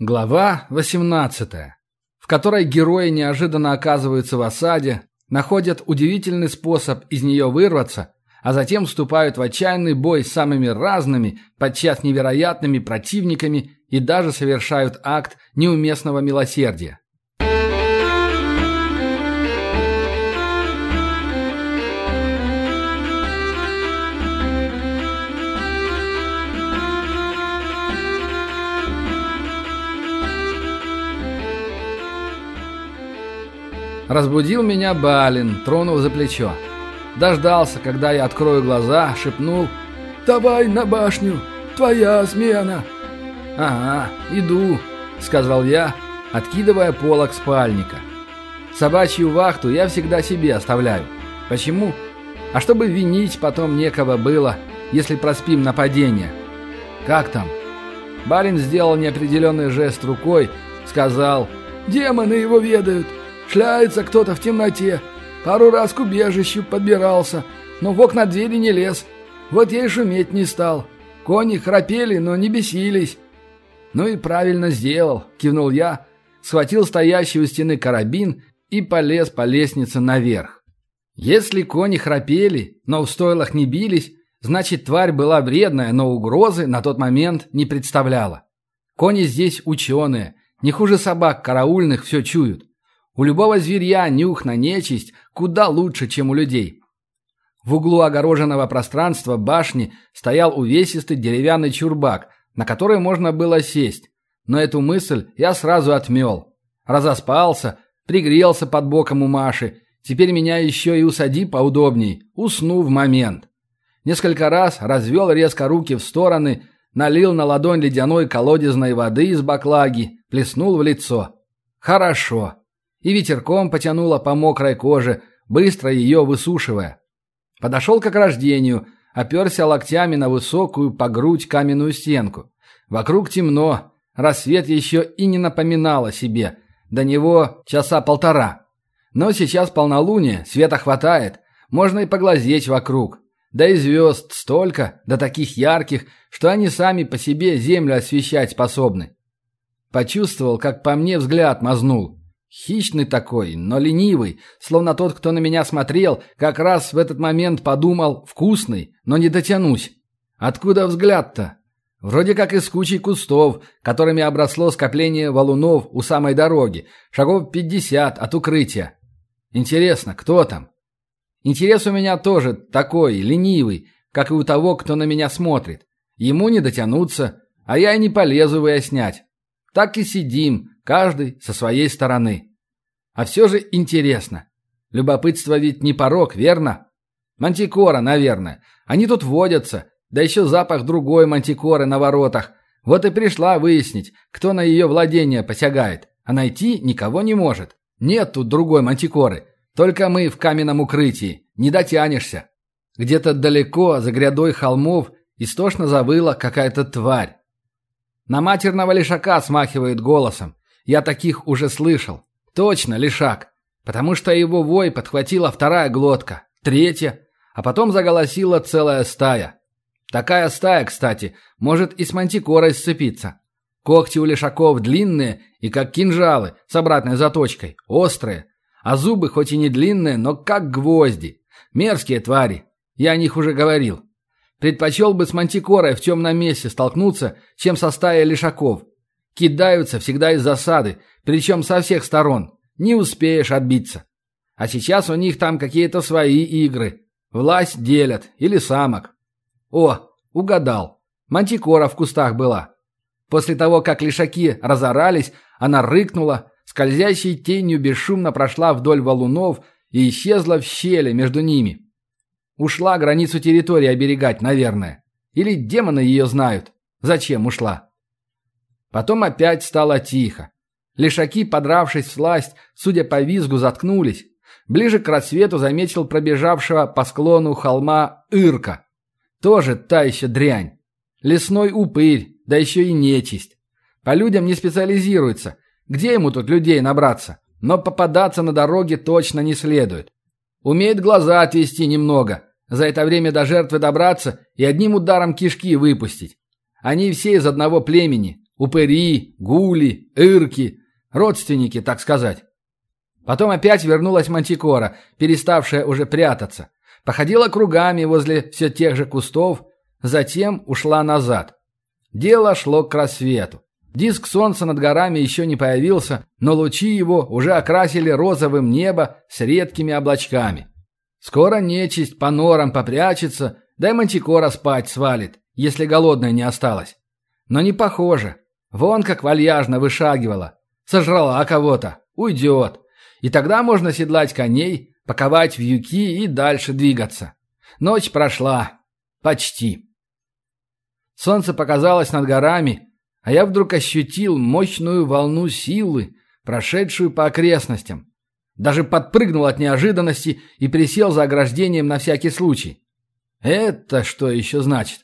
Глава 18, в которой герои неожиданно оказываются в осаде, находят удивительный способ из нее вырваться, а затем вступают в отчаянный бой с самыми разными, подчас невероятными противниками и даже совершают акт неуместного милосердия. Разбудил меня Балин, тронув за плечо. Дождался, когда я открою глаза, шепнул «Давай на башню, твоя смена!» «Ага, иду», — сказал я, откидывая полок спальника. Собачью вахту я всегда себе оставляю. Почему? А чтобы винить потом некого было, если проспим нападение. Как там? Барин сделал неопределенный жест рукой, сказал «Демоны его ведают, Шляется кто-то в темноте. Пару раз к убежищу подбирался, но в окна двери не лез. Вот я и шуметь не стал. Кони храпели, но не бесились. Ну и правильно сделал, кивнул я, схватил стоящий у стены карабин и полез по лестнице наверх. Если кони храпели, но в стойлах не бились, значит тварь была вредная, но угрозы на тот момент не представляла. Кони здесь ученые, не хуже собак караульных все чуют. У любого зверья нюх на нечисть куда лучше, чем у людей. В углу огороженного пространства башни стоял увесистый деревянный чурбак, на который можно было сесть. Но эту мысль я сразу отмел. Разоспался, пригрелся под боком у Маши. Теперь меня еще и усади поудобней. Усну в момент. Несколько раз развел резко руки в стороны, налил на ладонь ледяной колодезной воды из баклаги, плеснул в лицо. Хорошо и ветерком потянуло по мокрой коже, быстро ее высушивая. Подошел к ограждению, оперся локтями на высокую по грудь каменную стенку. Вокруг темно, рассвет еще и не напоминал о себе. До него часа полтора. Но сейчас полнолуние, света хватает, можно и поглазеть вокруг. Да и звезд столько, да таких ярких, что они сами по себе землю освещать способны. Почувствовал, как по мне взгляд мазнул. Хищный такой, но ленивый, словно тот, кто на меня смотрел, как раз в этот момент подумал «вкусный, но не дотянусь». Откуда взгляд-то? Вроде как из кучи кустов, которыми обросло скопление валунов у самой дороги, шагов пятьдесят от укрытия. Интересно, кто там? Интерес у меня тоже такой, ленивый, как и у того, кто на меня смотрит. Ему не дотянуться, а я и не полезу выяснять. Так и сидим, каждый со своей стороны. А все же интересно. Любопытство ведь не порог, верно? Мантикора, наверное. Они тут водятся, да еще запах другой мантикоры на воротах. Вот и пришла выяснить, кто на ее владение посягает. А найти никого не может. Нет тут другой мантикоры. Только мы в каменном укрытии. Не дотянешься. Где-то далеко, за грядой холмов, истошно завыла какая-то тварь. На матерного лишака смахивает голосом. Я таких уже слышал. Точно, лишак. Потому что его вой подхватила вторая глотка, третья, а потом заголосила целая стая. Такая стая, кстати, может и с мантикорой сцепиться. Когти у лишаков длинные и как кинжалы с обратной заточкой, острые. А зубы хоть и не длинные, но как гвозди. Мерзкие твари. Я о них уже говорил. Предпочел бы с мантикорой в темном месте столкнуться, чем со стаей лишаков. Кидаются всегда из засады, причем со всех сторон. Не успеешь отбиться. А сейчас у них там какие-то свои игры. Власть делят или самок. О, угадал. Мантикора в кустах была. После того, как лишаки разорались, она рыкнула, скользящей тенью бесшумно прошла вдоль валунов и исчезла в щели между ними. Ушла границу территории оберегать, наверное. Или демоны ее знают. Зачем ушла? Потом опять стало тихо. Лишаки, подравшись в сласть, судя по визгу, заткнулись. Ближе к рассвету заметил пробежавшего по склону холма Ирка. Тоже та еще дрянь. Лесной упырь, да еще и нечисть. По людям не специализируется. Где ему тут людей набраться? Но попадаться на дороге точно не следует. Умеет глаза отвести немного, за это время до жертвы добраться и одним ударом кишки выпустить. Они все из одного племени, Упыри, гули, ирки. Родственники, так сказать. Потом опять вернулась Мантикора, переставшая уже прятаться. Походила кругами возле все тех же кустов, затем ушла назад. Дело шло к рассвету. Диск солнца над горами еще не появился, но лучи его уже окрасили розовым небо с редкими облачками. Скоро нечисть по норам попрячется, да и мантикора спать свалит, если голодная не осталась. Но не похоже. Вон как вальяжно вышагивала. Сожрала кого-то. Уйдет. И тогда можно седлать коней, паковать вьюки и дальше двигаться. Ночь прошла. Почти. Солнце показалось над горами, а я вдруг ощутил мощную волну силы, прошедшую по окрестностям. Даже подпрыгнул от неожиданности и присел за ограждением на всякий случай. Это что еще значит?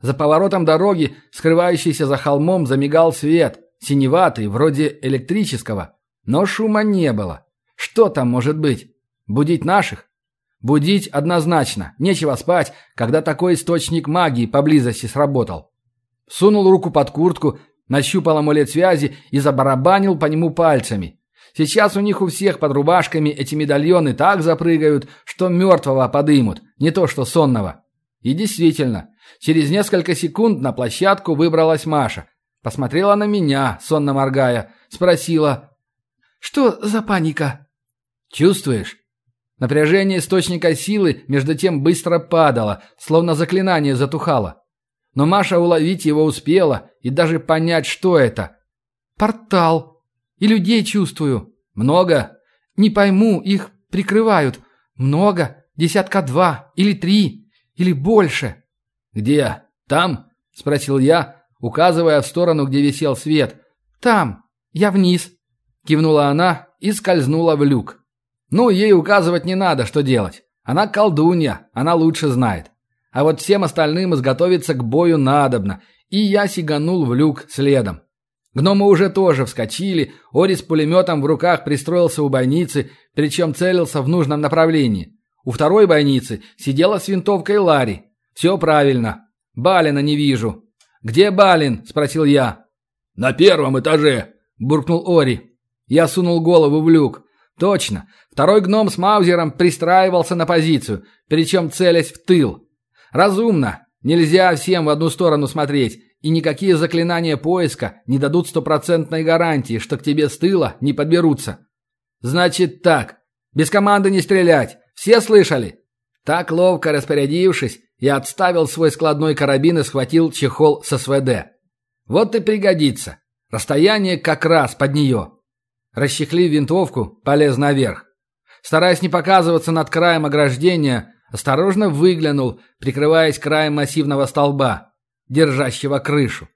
За поворотом дороги, скрывающейся за холмом, замигал свет, синеватый, вроде электрического. Но шума не было. Что там может быть? Будить наших? Будить однозначно. Нечего спать, когда такой источник магии поблизости сработал. Сунул руку под куртку, нащупал амулет связи и забарабанил по нему пальцами. Сейчас у них у всех под рубашками эти медальоны так запрыгают, что мертвого подымут, не то что сонного. И действительно, через несколько секунд на площадку выбралась Маша. Посмотрела на меня, сонно моргая, спросила «Что за паника?» «Чувствуешь?» Напряжение источника силы между тем быстро падало, словно заклинание затухало. Но Маша уловить его успела и даже понять, что это. «Портал. И людей чувствую. Много? Не пойму, их прикрывают. Много? Десятка два? Или три? Или больше?» «Где? Там?» – спросил я, указывая в сторону, где висел свет. «Там. Я вниз», – кивнула она и скользнула в люк. Ну, ей указывать не надо, что делать. Она колдунья, она лучше знает. А вот всем остальным изготовиться к бою надобно, и я сиганул в люк следом. Гномы уже тоже вскочили, Ори с пулеметом в руках пристроился у бойницы, причем целился в нужном направлении. У второй бойницы сидела с винтовкой Ларри. Все правильно. Балина не вижу. «Где Балин?» – спросил я. «На первом этаже», – буркнул Ори. Я сунул голову в люк. Точно. Второй гном с Маузером пристраивался на позицию, причем целясь в тыл. Разумно. Нельзя всем в одну сторону смотреть, и никакие заклинания поиска не дадут стопроцентной гарантии, что к тебе с тыла не подберутся. Значит так. Без команды не стрелять. Все слышали? Так ловко распорядившись, я отставил свой складной карабин и схватил чехол с СВД. Вот и пригодится. Расстояние как раз под нее. Расчехлив винтовку, полез наверх. Стараясь не показываться над краем ограждения, осторожно выглянул, прикрываясь краем массивного столба, держащего крышу.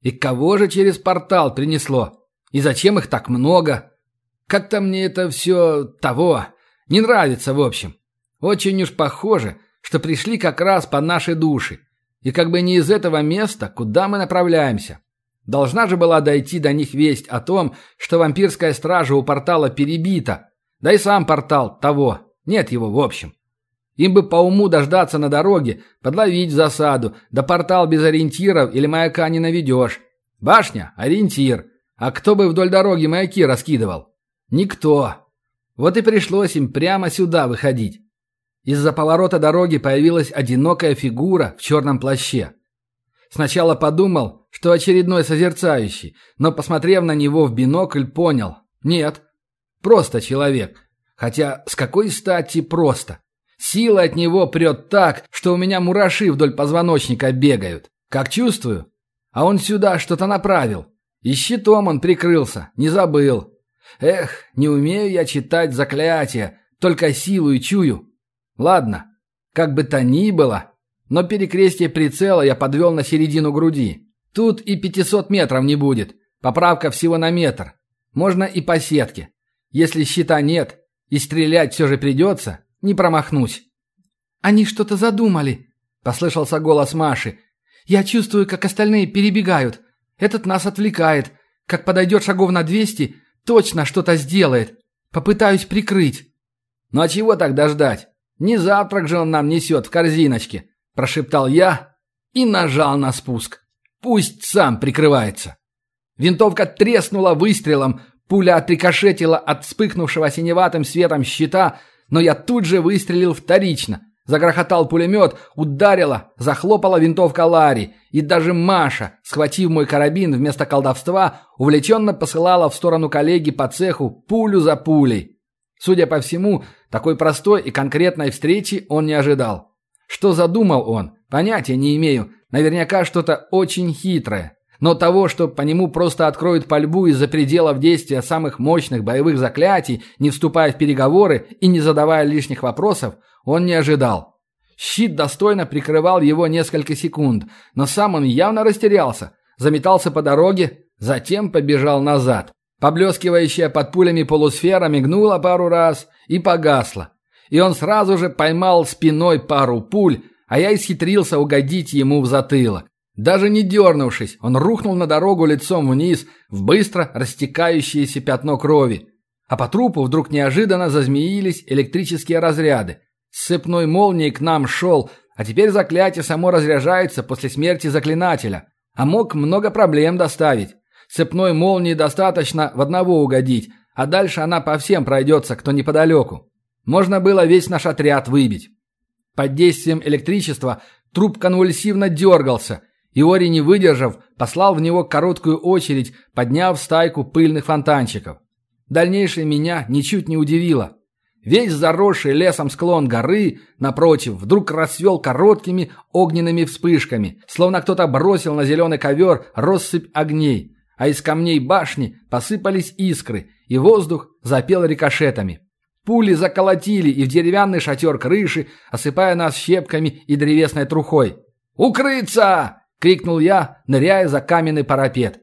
И кого же через портал принесло? И зачем их так много? Как-то мне это все того. Не нравится, в общем. Очень уж похоже, что пришли как раз по нашей душе. И как бы не из этого места, куда мы направляемся. Должна же была дойти до них весть о том, что вампирская стража у портала перебита. Да и сам портал того. Нет его в общем. Им бы по уму дождаться на дороге, подловить засаду, да портал без ориентиров или маяка не наведешь. Башня – ориентир. А кто бы вдоль дороги маяки раскидывал? Никто. Вот и пришлось им прямо сюда выходить. Из-за поворота дороги появилась одинокая фигура в черном плаще. Сначала подумал, что очередной созерцающий, но, посмотрев на него в бинокль, понял – нет, просто человек. Хотя с какой стати просто? Сила от него прет так, что у меня мураши вдоль позвоночника бегают. Как чувствую? А он сюда что-то направил. И щитом он прикрылся, не забыл. Эх, не умею я читать заклятия, только силу и чую. Ладно, как бы то ни было, но перекрестие прицела я подвел на середину груди. Тут и 500 метров не будет. Поправка всего на метр. Можно и по сетке. Если щита нет, и стрелять все же придется, не промахнусь. «Они что-то задумали», — послышался голос Маши. «Я чувствую, как остальные перебегают. Этот нас отвлекает. Как подойдет шагов на 200, точно что-то сделает. Попытаюсь прикрыть». «Ну а чего тогда ждать? Не завтрак же он нам несет в корзиночке», – прошептал я и нажал на спуск. Пусть сам прикрывается. Винтовка треснула выстрелом, пуля отрикошетила от вспыхнувшего синеватым светом щита, но я тут же выстрелил вторично. Загрохотал пулемет, ударила, захлопала винтовка Ларри, и даже Маша, схватив мой карабин вместо колдовства, увлеченно посылала в сторону коллеги по цеху пулю за пулей. Судя по всему, такой простой и конкретной встречи он не ожидал. Что задумал он, понятия не имею, наверняка что-то очень хитрое. Но того, что по нему просто откроют пальбу из-за пределов действия самых мощных боевых заклятий, не вступая в переговоры и не задавая лишних вопросов, он не ожидал. Щит достойно прикрывал его несколько секунд, но сам он явно растерялся, заметался по дороге, затем побежал назад. Поблескивающая под пулями полусфера мигнула пару раз и погасла. И он сразу же поймал спиной пару пуль, а я исхитрился угодить ему в затылок. Даже не дернувшись, он рухнул на дорогу лицом вниз в быстро растекающееся пятно крови. А по трупу вдруг неожиданно зазмеились электрические разряды. С цепной молнией к нам шел, а теперь заклятие само разряжается после смерти заклинателя. А мог много проблем доставить. Цепной молнии достаточно в одного угодить, а дальше она по всем пройдется, кто неподалеку. Можно было весь наш отряд выбить. Под действием электричества труп конвульсивно дергался – Иори, не выдержав, послал в него короткую очередь, подняв стайку пыльных фонтанчиков. Дальнейшее меня ничуть не удивило. Весь заросший лесом склон горы, напротив, вдруг расцвел короткими огненными вспышками, словно кто-то бросил на зеленый ковер россыпь огней, а из камней башни посыпались искры, и воздух запел рикошетами. Пули заколотили и в деревянный шатер крыши, осыпая нас щепками и древесной трухой. «Укрыться!» крикнул я, ныряя за каменный парапет.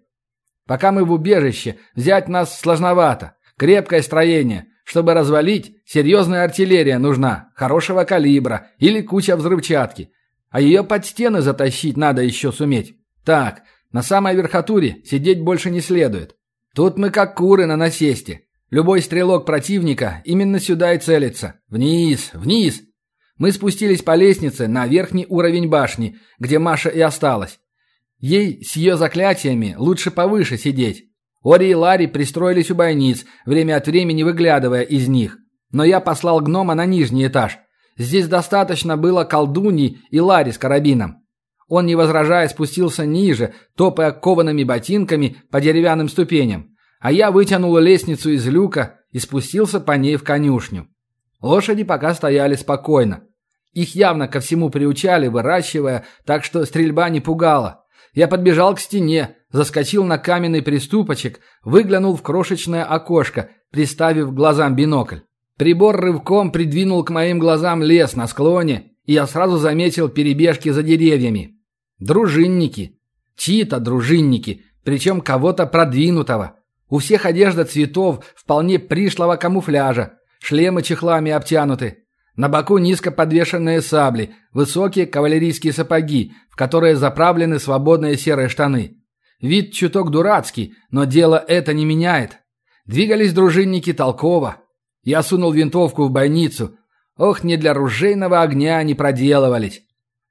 Пока мы в убежище, взять нас сложновато. Крепкое строение. Чтобы развалить, серьезная артиллерия нужна, хорошего калибра или куча взрывчатки. А ее под стены затащить надо еще суметь. Так, на самой верхотуре сидеть больше не следует. Тут мы как куры на насесте. Любой стрелок противника именно сюда и целится. Вниз, вниз. Мы спустились по лестнице на верхний уровень башни, где Маша и осталась. Ей с ее заклятиями лучше повыше сидеть. Ори и Ларри пристроились у бойниц, время от времени выглядывая из них. Но я послал гнома на нижний этаж. Здесь достаточно было колдуньи и Ларри с карабином. Он, не возражая, спустился ниже, топая коваными ботинками по деревянным ступеням. А я вытянул лестницу из люка и спустился по ней в конюшню. Лошади пока стояли спокойно. Их явно ко всему приучали, выращивая, так что стрельба не пугала. Я подбежал к стене, заскочил на каменный приступочек, выглянул в крошечное окошко, приставив глазам бинокль. Прибор рывком придвинул к моим глазам лес на склоне, и я сразу заметил перебежки за деревьями. Дружинники. Чьи-то дружинники, причем кого-то продвинутого. У всех одежда цветов вполне пришлого камуфляжа, шлемы чехлами обтянуты, на боку низко подвешенные сабли, высокие кавалерийские сапоги, в которые заправлены свободные серые штаны. Вид чуток дурацкий, но дело это не меняет. Двигались дружинники толково. Я сунул винтовку в бойницу. Ох, не для ружейного огня они проделывались.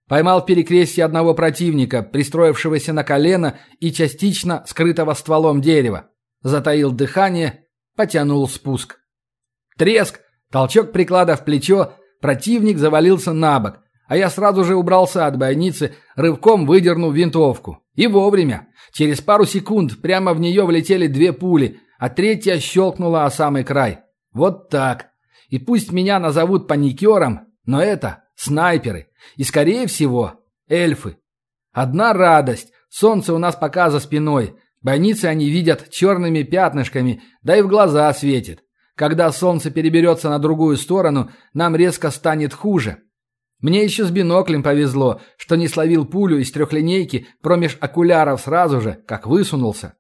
Поймал в перекрестье одного противника, пристроившегося на колено и частично скрытого стволом дерева. Затаил дыхание, потянул спуск. Треск, толчок приклада в плечо, Противник завалился на бок, а я сразу же убрался от бойницы, рывком выдернув винтовку. И вовремя. Через пару секунд прямо в нее влетели две пули, а третья щелкнула о самый край. Вот так. И пусть меня назовут паникером, но это снайперы. И, скорее всего, эльфы. Одна радость. Солнце у нас пока за спиной. Бойницы они видят черными пятнышками, да и в глаза светит. Когда солнце переберется на другую сторону, нам резко станет хуже. Мне еще с биноклем повезло, что не словил пулю из трехлинейки промеж окуляров сразу же, как высунулся.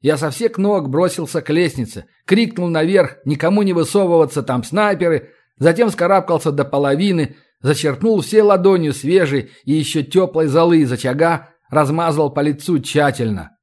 Я со всех ног бросился к лестнице, крикнул наверх, никому не высовываться, там снайперы, затем скарабкался до половины, зачерпнул все ладонью свежей и еще теплой золы из очага, размазал по лицу тщательно.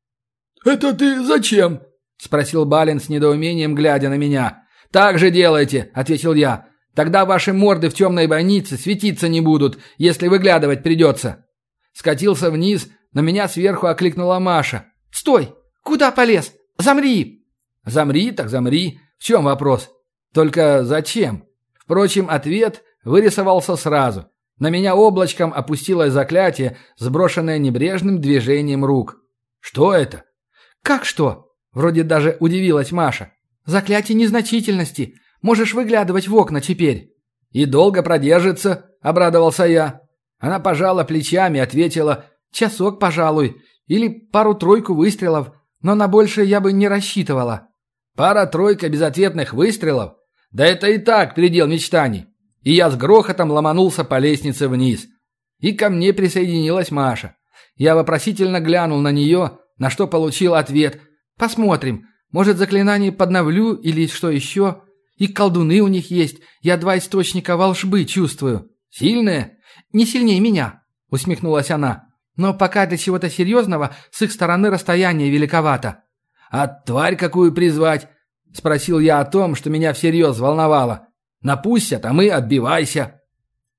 «Это ты зачем?» – спросил Балин с недоумением, глядя на меня. «Так же делайте», — ответил я. «Тогда ваши морды в темной больнице светиться не будут, если выглядывать придется». Скатился вниз, но меня сверху окликнула Маша. «Стой! Куда полез? Замри!» «Замри, так замри. В чем вопрос? Только зачем?» Впрочем, ответ вырисовался сразу. На меня облачком опустилось заклятие, сброшенное небрежным движением рук. «Что это?» «Как что?» Вроде даже удивилась Маша. «Заклятие незначительности. Можешь выглядывать в окна теперь». «И долго продержится?» – обрадовался я. Она пожала плечами, ответила «Часок, пожалуй, или пару-тройку выстрелов, но на большее я бы не рассчитывала». «Пара-тройка безответных выстрелов? Да это и так предел мечтаний». И я с грохотом ломанулся по лестнице вниз. И ко мне присоединилась Маша. Я вопросительно глянул на нее, на что получил ответ «Посмотрим, может заклинание подновлю или что еще?» И колдуны у них есть. Я два источника волшбы чувствую. Сильные? Не сильнее меня, усмехнулась она. Но пока для чего-то серьезного с их стороны расстояние великовато. А тварь какую призвать? Спросил я о том, что меня всерьез волновало. Напустят, а мы отбивайся.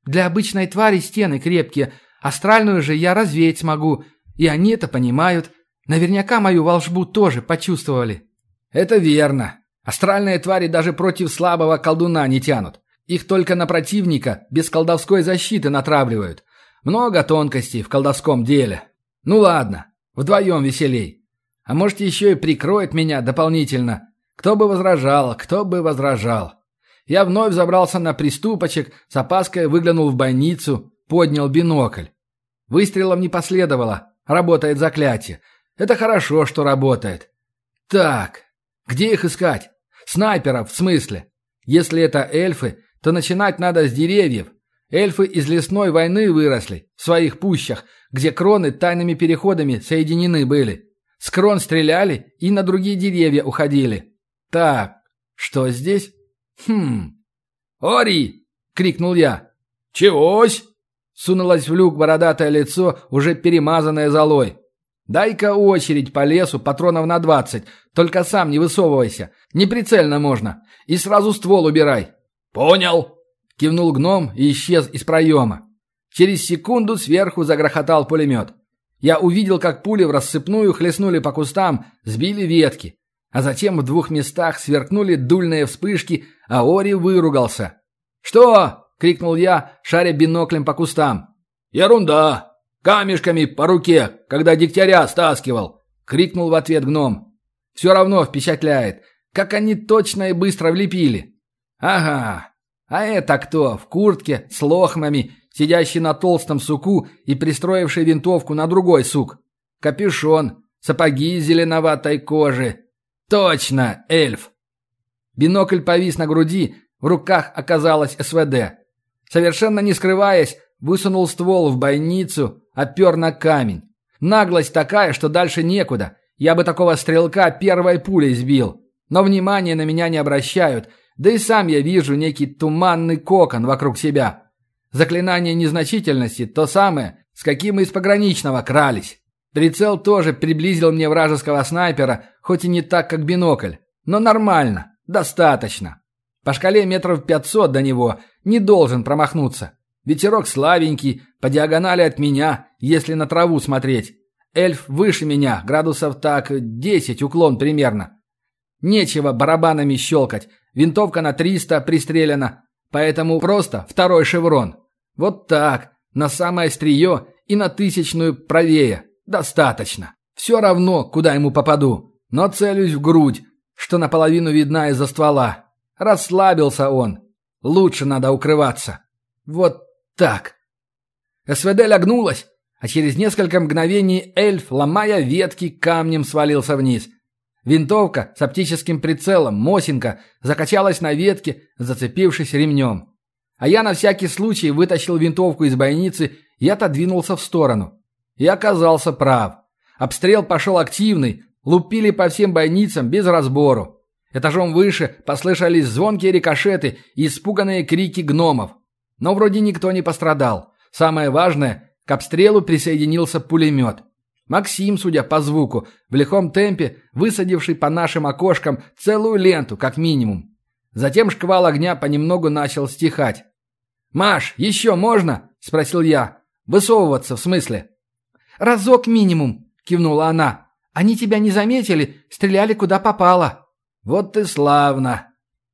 Для обычной твари стены крепкие. Астральную же я развеять смогу. И они это понимают. Наверняка мою волшбу тоже почувствовали. Это верно. Астральные твари даже против слабого колдуна не тянут. Их только на противника без колдовской защиты натравливают. Много тонкостей в колдовском деле. Ну ладно, вдвоем веселей. А может еще и прикроет меня дополнительно. Кто бы возражал, кто бы возражал. Я вновь забрался на приступочек, с опаской выглянул в больницу, поднял бинокль. Выстрелом не последовало. Работает заклятие. Это хорошо, что работает. Так, где их искать? Снайперов, в смысле. Если это эльфы, то начинать надо с деревьев. Эльфы из лесной войны выросли, в своих пущах, где кроны тайными переходами соединены были. С крон стреляли и на другие деревья уходили. Так, что здесь? Хм. «Ори!» — крикнул я. «Чегось?» — сунулось в люк бородатое лицо, уже перемазанное золой. «Дай-ка очередь по лесу патронов на двадцать, только сам не высовывайся. Неприцельно можно. И сразу ствол убирай». «Понял!» – кивнул гном и исчез из проема. Через секунду сверху загрохотал пулемет. Я увидел, как пули в рассыпную хлестнули по кустам, сбили ветки. А затем в двух местах сверкнули дульные вспышки, а Ори выругался. «Что?» – крикнул я, шаря биноклем по кустам. «Ерунда! Камешками по руке, когда дегтяря стаскивал!» – крикнул в ответ гном. Все равно впечатляет, как они точно и быстро влепили. Ага, а это кто? В куртке, с лохмами, сидящий на толстом суку и пристроивший винтовку на другой сук. Капюшон, сапоги зеленоватой кожи. Точно, эльф. Бинокль повис на груди, в руках оказалось СВД. Совершенно не скрываясь, высунул ствол в бойницу, опер на камень. Наглость такая, что дальше некуда. Я бы такого стрелка первой пулей сбил. Но внимания на меня не обращают, да и сам я вижу некий туманный кокон вокруг себя. Заклинание незначительности – то самое, с каким мы из пограничного крались. Прицел тоже приблизил мне вражеского снайпера, хоть и не так, как бинокль. Но нормально, достаточно. По шкале метров пятьсот до него не должен промахнуться. Ветерок слабенький, по диагонали от меня, если на траву смотреть. Эльф выше меня, градусов так десять уклон примерно. Нечего барабанами щелкать, винтовка на триста пристрелена, поэтому просто второй шеврон. Вот так, на самое острие и на тысячную правее. Достаточно. Все равно, куда ему попаду, но целюсь в грудь, что наполовину видна из-за ствола. Расслабился он. Лучше надо укрываться. Вот так. СВД лягнулась, а через несколько мгновений эльф, ломая ветки, камнем свалился вниз. Винтовка с оптическим прицелом, Мосинка, закачалась на ветке, зацепившись ремнем. А я на всякий случай вытащил винтовку из бойницы и отодвинулся в сторону. И оказался прав. Обстрел пошел активный, лупили по всем бойницам без разбору. Этажом выше послышались звонкие рикошеты и испуганные крики гномов. Но вроде никто не пострадал. Самое важное, к обстрелу присоединился пулемет. Максим, судя по звуку, в лихом темпе, высадивший по нашим окошкам целую ленту, как минимум. Затем шквал огня понемногу начал стихать. «Маш, еще можно?» – спросил я. «Высовываться, в смысле?» разок минимум», — кивнула она. «Они тебя не заметили, стреляли куда попало». «Вот ты славно!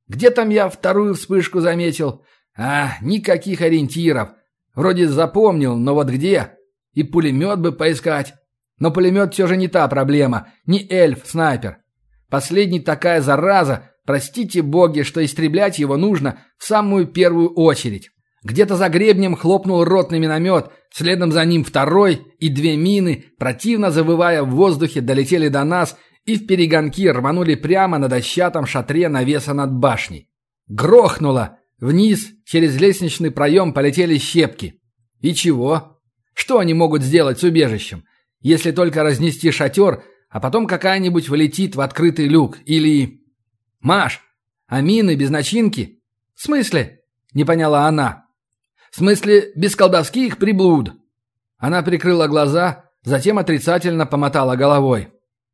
Где там я вторую вспышку заметил? А, никаких ориентиров. Вроде запомнил, но вот где? И пулемет бы поискать. Но пулемет все же не та проблема, не эльф-снайпер. Последний такая зараза, простите боги, что истреблять его нужно в самую первую очередь. Где-то за гребнем хлопнул ротный миномет, следом за ним второй, и две мины, противно завывая в воздухе, долетели до нас и в перегонки рванули прямо на дощатом шатре навеса над башней. Грохнуло! Вниз, через лестничный проем полетели щепки. И чего? Что они могут сделать с убежищем? Если только разнести шатер, а потом какая-нибудь влетит в открытый люк. Или... «Маш, а мины без начинки?» «В смысле?» — не поняла она. «В смысле, без колдовских приблуд?» Она прикрыла глаза, затем отрицательно помотала головой.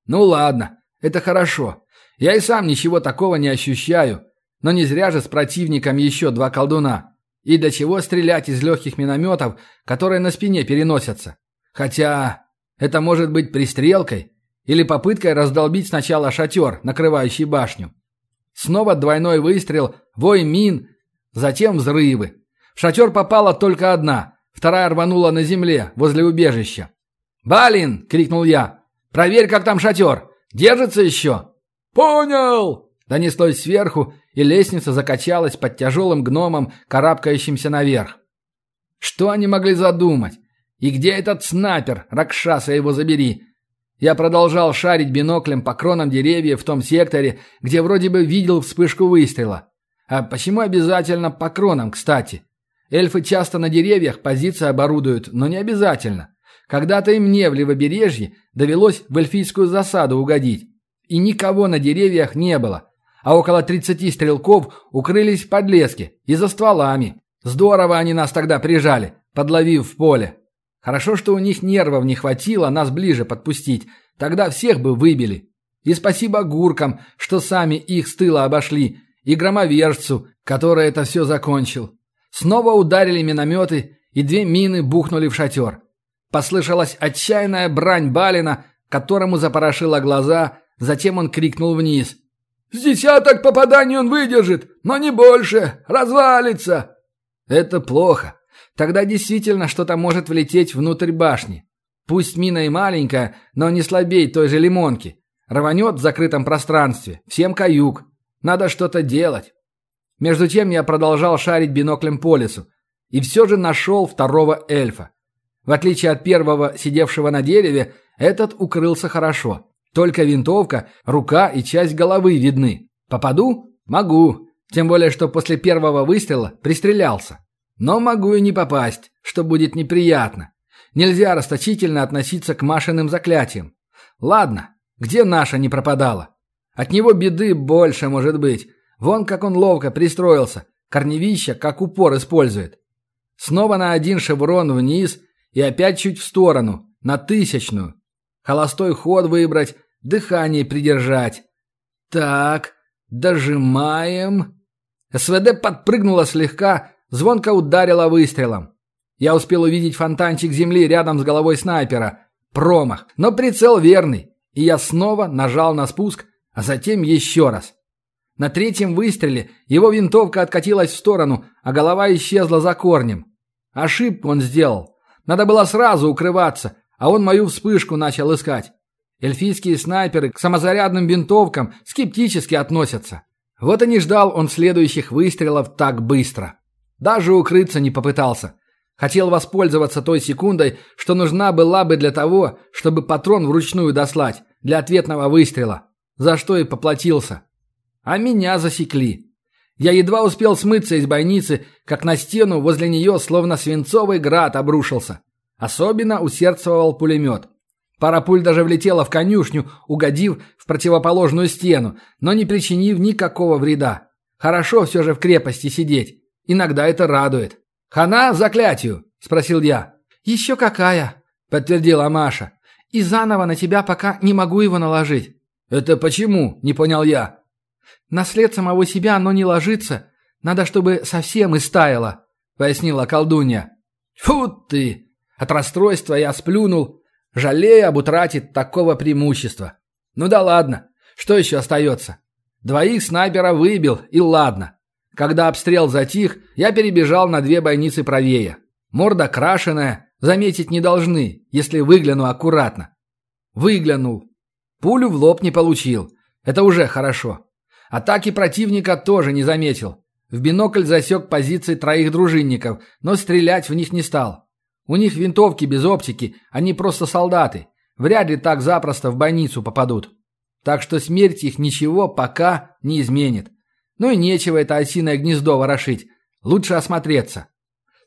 «Ну ладно, это хорошо. Я и сам ничего такого не ощущаю. Но не зря же с противником еще два колдуна. И для чего стрелять из легких минометов, которые на спине переносятся? Хотя это может быть пристрелкой или попыткой раздолбить сначала шатер, накрывающий башню. Снова двойной выстрел, вой мин, затем взрывы. В шатер попала только одна, вторая рванула на земле, возле убежища. «Балин!» — крикнул я. «Проверь, как там шатер! Держится еще!» «Понял!» — донеслось сверху, и лестница закачалась под тяжелым гномом, карабкающимся наверх. Что они могли задумать? И где этот снайпер? Ракшаса его забери. Я продолжал шарить биноклем по кронам деревьев в том секторе, где вроде бы видел вспышку выстрела. А почему обязательно по кронам, кстати? Эльфы часто на деревьях позиции оборудуют, но не обязательно. Когда-то и мне в левобережье довелось в эльфийскую засаду угодить. И никого на деревьях не было. А около 30 стрелков укрылись в подлеске и за стволами. Здорово они нас тогда прижали, подловив в поле. Хорошо, что у них нервов не хватило нас ближе подпустить. Тогда всех бы выбили. И спасибо гуркам, что сами их с тыла обошли. И громовержцу, который это все закончил. Снова ударили минометы, и две мины бухнули в шатер. Послышалась отчаянная брань Балина, которому запорошило глаза, затем он крикнул вниз. «С десяток попаданий он выдержит, но не больше! Развалится!» «Это плохо. Тогда действительно что-то может влететь внутрь башни. Пусть мина и маленькая, но не слабей той же лимонки. Рванет в закрытом пространстве. Всем каюк. Надо что-то делать. Между тем я продолжал шарить биноклем по лесу. И все же нашел второго эльфа. В отличие от первого, сидевшего на дереве, этот укрылся хорошо. Только винтовка, рука и часть головы видны. Попаду? Могу. Тем более, что после первого выстрела пристрелялся. Но могу и не попасть, что будет неприятно. Нельзя расточительно относиться к Машиным заклятиям. Ладно, где наша не пропадала? От него беды больше может быть. Вон как он ловко пристроился. Корневища как упор использует. Снова на один шеврон вниз и опять чуть в сторону, на тысячную. Холостой ход выбрать, дыхание придержать. Так, дожимаем. СВД подпрыгнула слегка, Звонко ударило выстрелом. Я успел увидеть фонтанчик земли рядом с головой снайпера. Промах, но прицел верный. И я снова нажал на спуск, а затем еще раз. На третьем выстреле его винтовка откатилась в сторону, а голова исчезла за корнем. Ошибку он сделал. Надо было сразу укрываться, а он мою вспышку начал искать. Эльфийские снайперы к самозарядным винтовкам скептически относятся. Вот и не ждал он следующих выстрелов так быстро. Даже укрыться не попытался. Хотел воспользоваться той секундой, что нужна была бы для того, чтобы патрон вручную дослать, для ответного выстрела. За что и поплатился. А меня засекли. Я едва успел смыться из бойницы, как на стену возле нее словно свинцовый град обрушился. Особенно усердствовал пулемет. Пара пуль даже влетела в конюшню, угодив в противоположную стену, но не причинив никакого вреда. Хорошо все же в крепости сидеть. Иногда это радует. «Хана заклятию?» – спросил я. «Еще какая?» – подтвердила Маша. «И заново на тебя пока не могу его наложить». «Это почему?» – не понял я. «На след самого себя оно не ложится. Надо, чтобы совсем истаяло», – пояснила колдунья. «Фу ты!» От расстройства я сплюнул, жалея об утрате такого преимущества. Ну да ладно, что еще остается? Двоих снайпера выбил, и ладно. Когда обстрел затих, я перебежал на две бойницы правее. Морда крашеная, заметить не должны, если выгляну аккуратно. Выглянул. Пулю в лоб не получил. Это уже хорошо. Атаки противника тоже не заметил. В бинокль засек позиции троих дружинников, но стрелять в них не стал. У них винтовки без оптики, они просто солдаты. Вряд ли так запросто в больницу попадут. Так что смерть их ничего пока не изменит. Ну и нечего это осиное гнездо ворошить. Лучше осмотреться.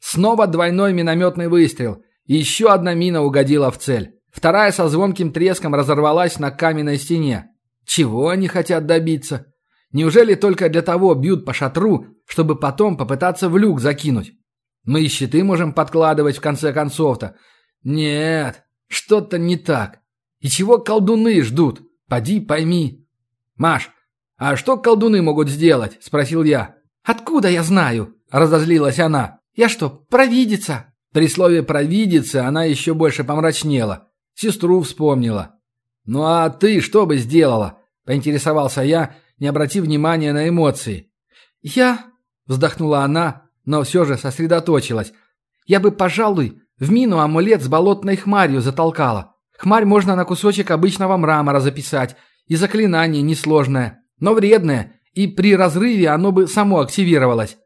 Снова двойной минометный выстрел. И еще одна мина угодила в цель. Вторая со звонким треском разорвалась на каменной стене. Чего они хотят добиться? Неужели только для того бьют по шатру, чтобы потом попытаться в люк закинуть? Мы и щиты можем подкладывать в конце концов-то. Нет, что-то не так. И чего колдуны ждут? Поди пойми. Маш, а что колдуны могут сделать? Спросил я. Откуда я знаю? Разозлилась она. Я что, провидица? При слове «провидица» она еще больше помрачнела. Сестру вспомнила. «Ну а ты что бы сделала?» – поинтересовался я, не обратив внимания на эмоции. «Я?» – вздохнула она, но все же сосредоточилась. «Я бы, пожалуй, в мину амулет с болотной хмарью затолкала. Хмарь можно на кусочек обычного мрамора записать, и заклинание несложное, но вредное, и при разрыве оно бы само активировалось.